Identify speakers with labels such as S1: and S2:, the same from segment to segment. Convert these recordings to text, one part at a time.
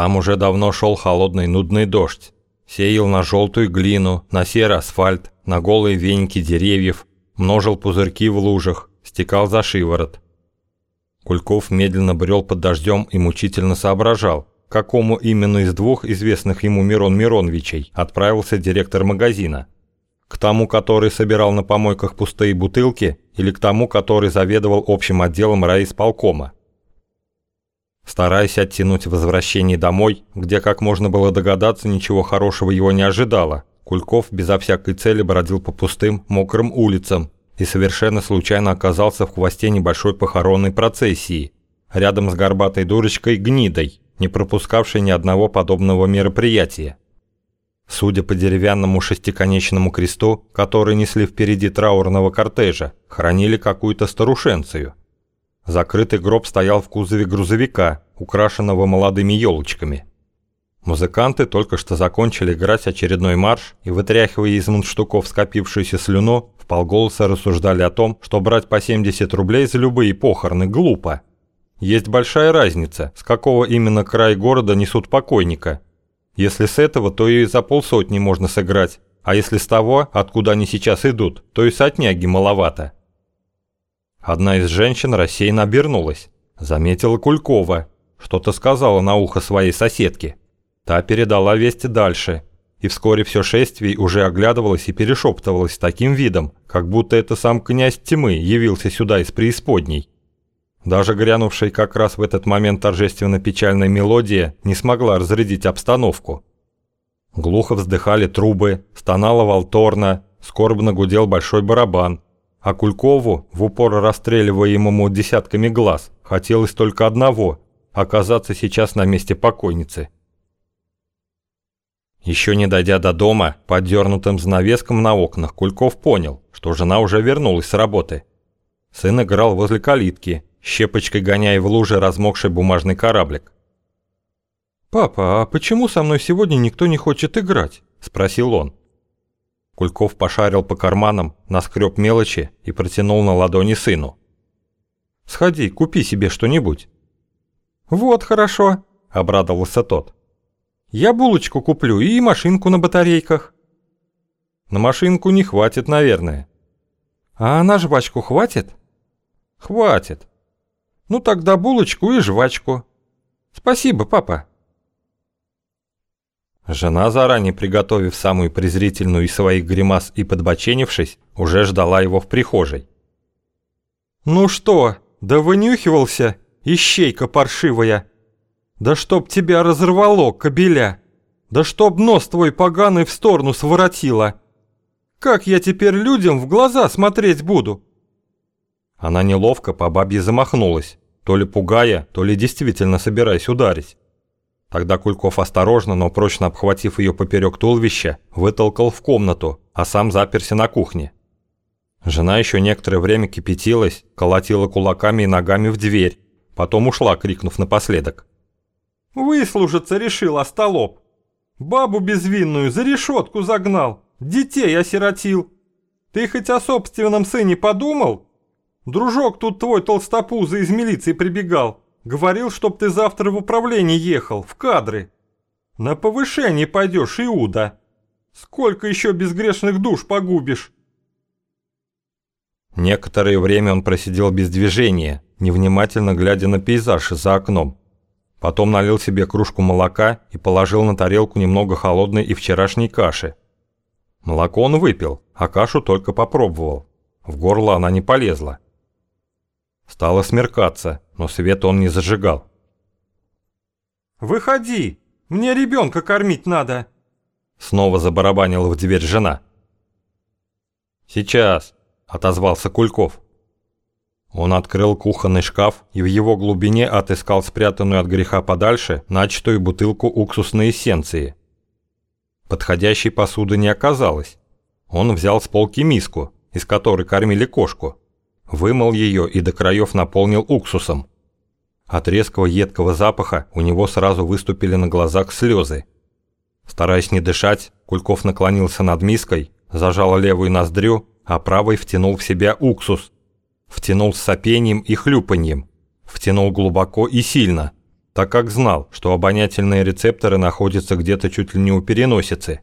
S1: Там уже давно шел холодный нудный дождь. Сеял на желтую глину, на серый асфальт, на голые веники деревьев, множил пузырьки в лужах, стекал за шиворот. Кульков медленно брел под дождем и мучительно соображал, какому именно из двух известных ему Мирон Мироновичей отправился директор магазина. К тому, который собирал на помойках пустые бутылки, или к тому, который заведовал общим отделом райисполкома. Стараясь оттянуть возвращение домой, где, как можно было догадаться, ничего хорошего его не ожидало, Кульков безо всякой цели бродил по пустым, мокрым улицам и совершенно случайно оказался в хвосте небольшой похоронной процессии, рядом с горбатой дурочкой Гнидой, не пропускавшей ни одного подобного мероприятия. Судя по деревянному шестиконечному кресту, который несли впереди траурного кортежа, хранили какую-то старушенцию. Закрытый гроб стоял в кузове грузовика, украшенного молодыми елочками. Музыканты только что закончили играть очередной марш и, вытряхивая из мундштуков скопившуюся слюну, в полголоса рассуждали о том, что брать по 70 рублей за любые похороны глупо. Есть большая разница, с какого именно края города несут покойника. Если с этого, то и за полсотни можно сыграть, а если с того, откуда они сейчас идут, то и сотняги маловато. Одна из женщин рассеянно обернулась, заметила Кулькова, что-то сказала на ухо своей соседке. Та передала весть дальше, и вскоре все шествие уже оглядывалось и перешептывалось таким видом, как будто это сам князь тьмы явился сюда из преисподней. Даже грянувшая как раз в этот момент торжественно-печальная мелодия не смогла разрядить обстановку. Глухо вздыхали трубы, стонала волторна, скорбно гудел большой барабан, а Кулькову, в упор расстреливаемому десятками глаз, хотелось только одного – оказаться сейчас на месте покойницы. Еще не дойдя до дома, под дернутым занавеском на окнах, Кульков понял, что жена уже вернулась с работы. Сын играл возле калитки, щепочкой гоняя в луже размокший бумажный кораблик. «Папа, а почему со мной сегодня никто не хочет играть?» – спросил он. Кульков пошарил по карманам, наскреб мелочи и протянул на ладони сыну. «Сходи, купи себе что-нибудь». «Вот хорошо», – обрадовался тот. Я булочку куплю и машинку на батарейках. На машинку не хватит, наверное. А на жвачку хватит? Хватит. Ну тогда булочку и жвачку. Спасибо, папа. Жена, заранее приготовив самую презрительную из своих гримас и подбоченившись, уже ждала его в прихожей. «Ну что, да вынюхивался, ищейка паршивая!» Да чтоб тебя разорвало, кобеля! Да чтоб нос твой поганый в сторону своротило! Как я теперь людям в глаза смотреть буду?» Она неловко по бабье замахнулась, то ли пугая, то ли действительно собираясь ударить. Тогда Кульков осторожно, но прочно обхватив ее поперек туловища, вытолкал в комнату, а сам заперся на кухне. Жена еще некоторое время кипятилась, колотила кулаками и ногами в дверь, потом ушла, крикнув напоследок. Выслужиться решил остолоп. Бабу безвинную за решетку загнал, детей осиротил. Ты хоть о собственном сыне подумал? Дружок тут твой толстопузый из милиции прибегал. Говорил, чтоб ты завтра в управление ехал, в кадры. На повышение пойдешь, Иуда. Сколько еще безгрешных душ погубишь? Некоторое время он просидел без движения, невнимательно глядя на пейзаж за окном. Потом налил себе кружку молока и положил на тарелку немного холодной и вчерашней каши. Молоко он выпил, а кашу только попробовал. В горло она не полезла. Стало смеркаться, но свет он не зажигал. «Выходи! Мне ребенка кормить надо!» Снова забарабанила в дверь жена. «Сейчас!» – отозвался Кульков. Он открыл кухонный шкаф и в его глубине отыскал спрятанную от греха подальше начатую бутылку уксусной эссенции. Подходящей посуды не оказалось. Он взял с полки миску, из которой кормили кошку, вымыл ее и до краев наполнил уксусом. От резкого едкого запаха у него сразу выступили на глазах слезы. Стараясь не дышать, Кульков наклонился над миской, зажал левую ноздрю, а правой втянул в себя уксус – Втянул с сопением и хлюпаньем. Втянул глубоко и сильно. так как знал, что обонятельные рецепторы находятся где-то чуть ли не у переносицы.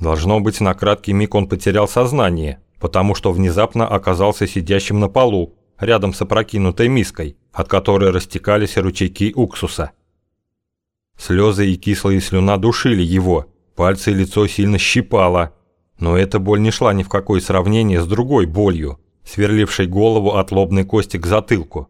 S1: Должно быть, на краткий миг он потерял сознание, потому что внезапно оказался сидящим на полу, рядом с опрокинутой миской, от которой растекались ручейки уксуса. Слезы и кислые слюна душили его, пальцы и лицо сильно щипало, но эта боль не шла ни в какое сравнение с другой болью, сверлившей голову от лобной кости к затылку.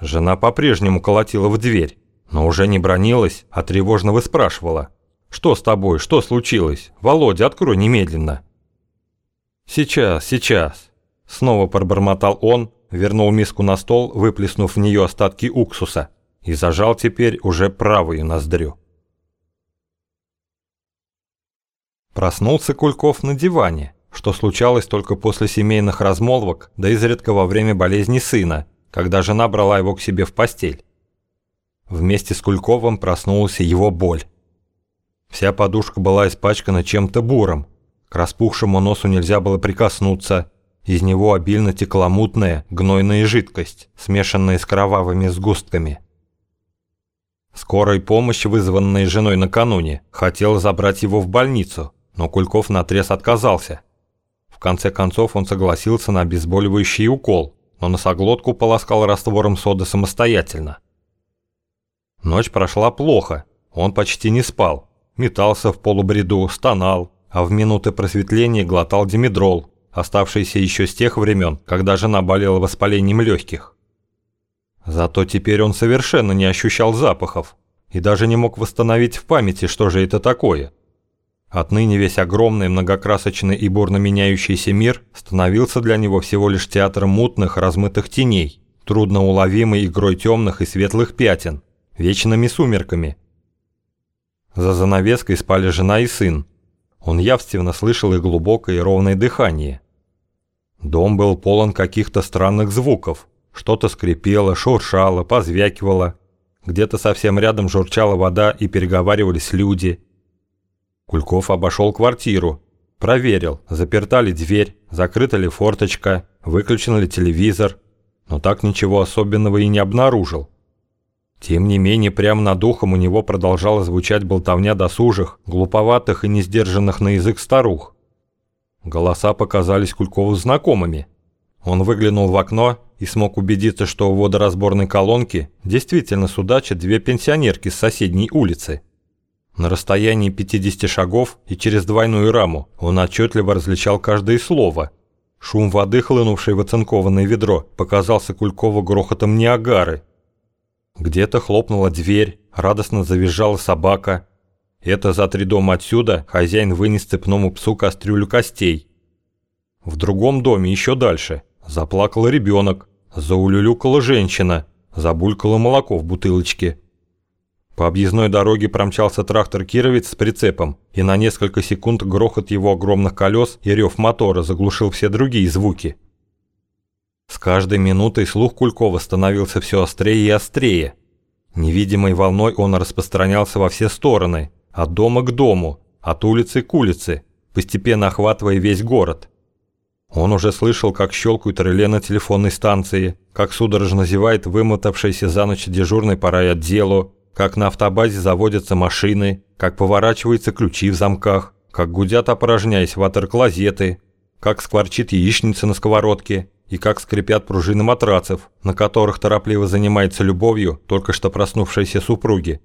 S1: Жена по-прежнему колотила в дверь, но уже не бронилась, а тревожно выспрашивала. «Что с тобой? Что случилось? Володя, открой немедленно!» «Сейчас, сейчас!» Снова пробормотал он, вернул миску на стол, выплеснув в нее остатки уксуса, и зажал теперь уже правую ноздрю. Проснулся Кульков на диване, что случалось только после семейных размолвок, да изредка во время болезни сына, когда жена брала его к себе в постель. Вместе с Кульковым проснулась его боль. Вся подушка была испачкана чем-то буром, распухшему носу нельзя было прикоснуться, из него обильно текла мутная, гнойная жидкость, смешанная с кровавыми сгустками. Скорая помощь, вызванная женой накануне, хотела забрать его в больницу, но Кульков наотрез отказался. В конце концов он согласился на обезболивающий укол, но носоглотку полоскал раствором соды самостоятельно. Ночь прошла плохо, он почти не спал, метался в полубреду, стонал, а в минуты просветления глотал димедрол, оставшийся еще с тех времен, когда жена болела воспалением легких. Зато теперь он совершенно не ощущал запахов и даже не мог восстановить в памяти, что же это такое. Отныне весь огромный, многокрасочный и бурно меняющийся мир становился для него всего лишь театром мутных, размытых теней, трудноуловимой игрой темных и светлых пятен, вечными сумерками. За занавеской спали жена и сын. Он явственно слышал их глубокое и ровное дыхание. Дом был полон каких-то странных звуков. Что-то скрипело, шуршало, позвякивало. Где-то совсем рядом журчала вода и переговаривались люди – Кульков обошел квартиру, проверил, заперта ли дверь, закрыта ли форточка, выключен ли телевизор, но так ничего особенного и не обнаружил. Тем не менее, прямо над ухом у него продолжала звучать болтовня досужих, глуповатых и несдержанных на язык старух. Голоса показались Кулькову знакомыми. Он выглянул в окно и смог убедиться, что у водоразборной колонки действительно судачат две пенсионерки с соседней улицы. На расстоянии 50 шагов и через двойную раму он отчетливо различал каждое слово. Шум воды, хлынувшей в оцинкованное ведро, показался Кулькову грохотом Ниагары. Где-то хлопнула дверь, радостно завизжала собака. Это за три дома отсюда хозяин вынес цепному псу кастрюлю костей. В другом доме еще дальше заплакал ребенок, заулюлюкала женщина, забулькало молоко в бутылочке – по объездной дороге промчался трактор «Кировец» с прицепом, и на несколько секунд грохот его огромных колес и рев мотора заглушил все другие звуки. Каждой минутой слух Кулькова становился все острее и острее. Невидимой волной он распространялся во все стороны, от дома к дому, от улицы к улице, постепенно охватывая весь город. Он уже слышал, как щелкают реле на телефонной станции, как судорожно зевает вымотавшийся за ночь дежурный по райотделу, как на автобазе заводятся машины, как поворачиваются ключи в замках, как гудят опорожняясь ватер-клозеты, как скворчит яичница на сковородке и как скрипят пружины матрацев, на которых торопливо занимается любовью только что проснувшиеся супруги.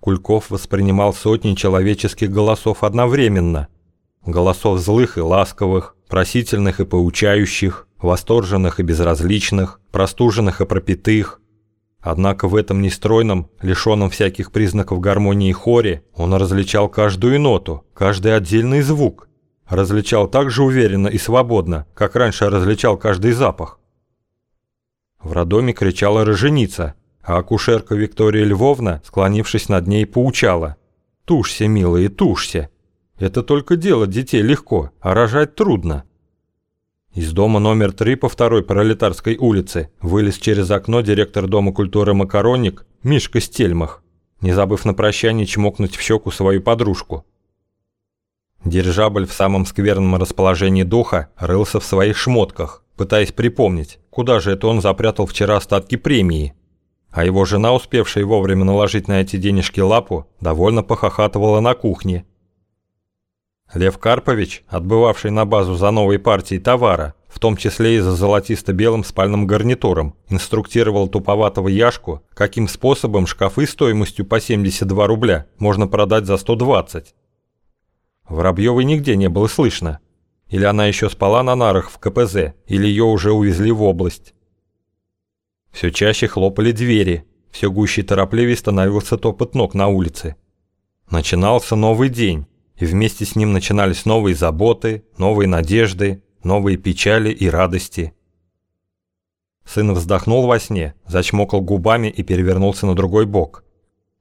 S1: Кульков воспринимал сотни человеческих голосов одновременно. Голосов злых и ласковых, просительных и поучающих, восторженных и безразличных, простуженных и пропитых, Однако в этом нестройном, лишенном всяких признаков гармонии хоре, он различал каждую ноту, каждый отдельный звук. Различал так же уверенно и свободно, как раньше различал каждый запах. В роддоме кричала роженица, а акушерка Виктория Львовна, склонившись над ней, поучала. «Тушься, милые, тушься! Это только делать детей легко, а рожать трудно. Из дома номер 3 по второй пролетарской улице вылез через окно директор Дома культуры «Макаронник» Мишка Стельмах, не забыв на прощание чмокнуть в щеку свою подружку. Дирижабль в самом скверном расположении духа рылся в своих шмотках, пытаясь припомнить, куда же это он запрятал вчера остатки премии. а его жена, успевшая вовремя наложить на эти денежки лапу, довольно похохатывала на кухне. Лев Карпович, отбывавший на базу за новой партией товара, в том числе и за золотисто-белым спальным гарнитуром, инструктировал туповатого Яшку, каким способом шкафы стоимостью по 72 рубля можно продать за 120. Воробьевой нигде не было слышно. Или она еще спала на нарах в КПЗ, или ее уже увезли в область. Все чаще хлопали двери, все гуще и торопливее становился топот ног на улице. Начинался новый день, и вместе с ним начинались новые заботы, новые надежды, новые печали и радости. Сын вздохнул во сне, зачмокал губами и перевернулся на другой бок.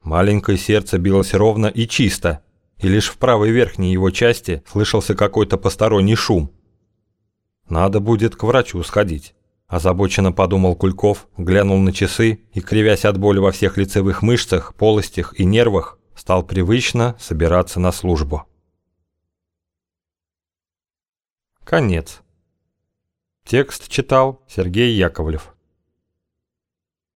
S1: Маленькое сердце билось ровно и чисто, и лишь в правой верхней его части слышался какой-то посторонний шум. «Надо будет к врачу сходить», – озабоченно подумал Кульков, глянул на часы и, кривясь от боли во всех лицевых мышцах, полостях и нервах, стал привычно собираться на службу. Конец. Текст читал Сергей Яковлев.